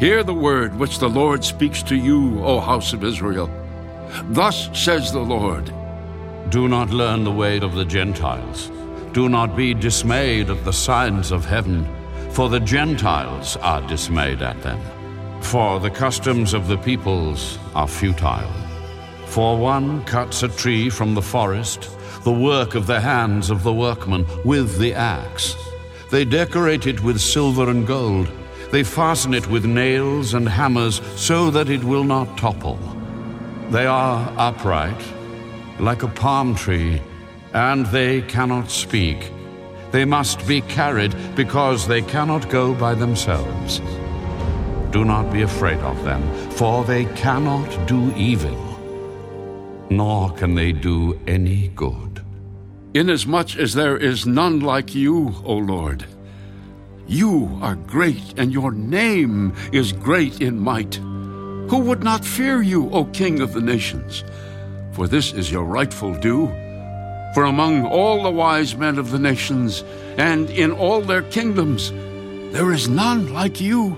Hear the word which the Lord speaks to you, O house of Israel. Thus says the Lord Do not learn the way of the Gentiles. Do not be dismayed at the signs of heaven, for the Gentiles are dismayed at them. For the customs of the peoples are futile. For one cuts a tree from the forest, the work of the hands of the workman with the axe. They decorate it with silver and gold they fasten it with nails and hammers so that it will not topple. They are upright, like a palm tree, and they cannot speak. They must be carried because they cannot go by themselves. Do not be afraid of them, for they cannot do evil, nor can they do any good. Inasmuch as there is none like you, O Lord, you are great, and your name is great in might. Who would not fear you, O King of the nations? For this is your rightful due. For among all the wise men of the nations, and in all their kingdoms, there is none like you.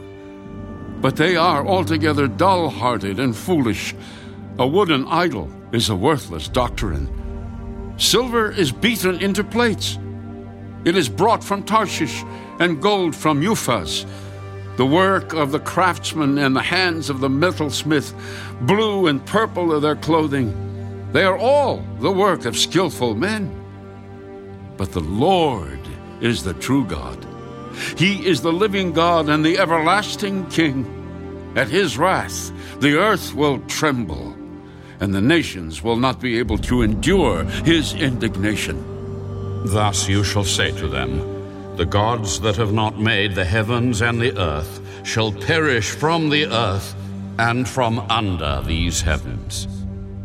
But they are altogether dull hearted and foolish. A wooden idol is a worthless doctrine. Silver is beaten into plates. It is brought from Tarshish and gold from Uphaz, the work of the craftsman and the hands of the metalsmith. Blue and purple are their clothing. They are all the work of skillful men. But the Lord is the true God. He is the living God and the everlasting King. At his wrath, the earth will tremble, and the nations will not be able to endure his indignation. Thus you shall say to them, the gods that have not made the heavens and the earth shall perish from the earth and from under these heavens.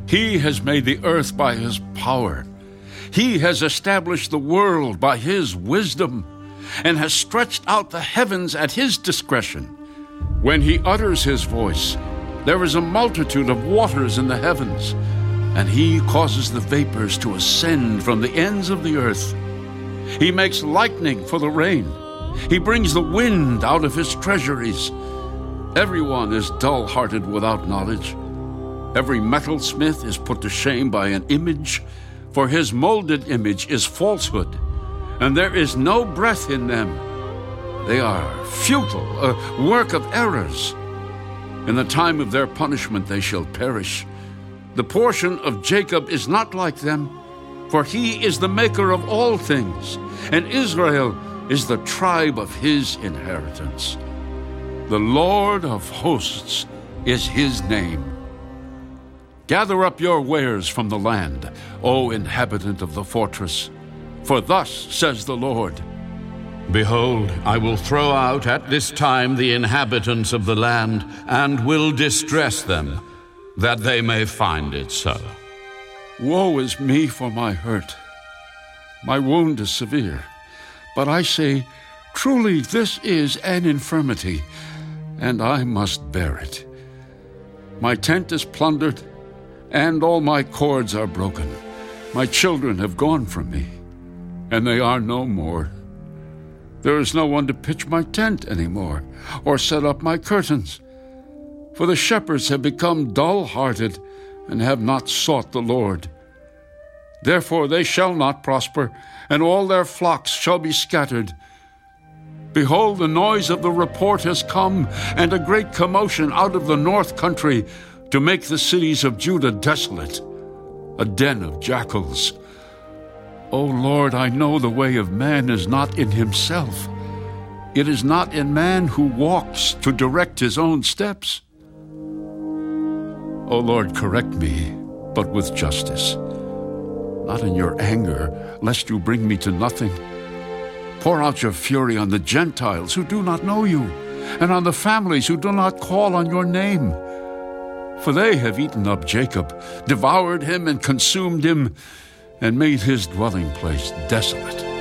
He has made the earth by his power. He has established the world by his wisdom and has stretched out the heavens at his discretion. When he utters his voice, there is a multitude of waters in the heavens, and he causes the vapors to ascend from the ends of the earth. He makes lightning for the rain. He brings the wind out of his treasuries. Everyone is dull hearted without knowledge. Every metalsmith is put to shame by an image, for his molded image is falsehood, and there is no breath in them. They are futile, a work of errors. In the time of their punishment they shall perish. The portion of Jacob is not like them for he is the maker of all things, and Israel is the tribe of his inheritance. The Lord of hosts is his name. Gather up your wares from the land, O inhabitant of the fortress, for thus says the Lord Behold, I will throw out at this time the inhabitants of the land, and will distress them, that they may find it so. Woe is me for my hurt. My wound is severe. But I say, truly, this is an infirmity, and I must bear it. My tent is plundered, and all my cords are broken. My children have gone from me, and they are no more. There is no one to pitch my tent any more, or set up my curtains. For the shepherds have become dull hearted and have not sought the Lord. Therefore they shall not prosper, and all their flocks shall be scattered. Behold, the noise of the report has come, and a great commotion out of the north country to make the cities of Judah desolate, a den of jackals. O Lord, I know the way of man is not in himself. It is not in man who walks to direct his own steps. O Lord, correct me, but with justice, not in your anger, lest you bring me to nothing. Pour out your fury on the Gentiles who do not know you, and on the families who do not call on your name. For they have eaten up Jacob, devoured him, and consumed him, and made his dwelling place desolate.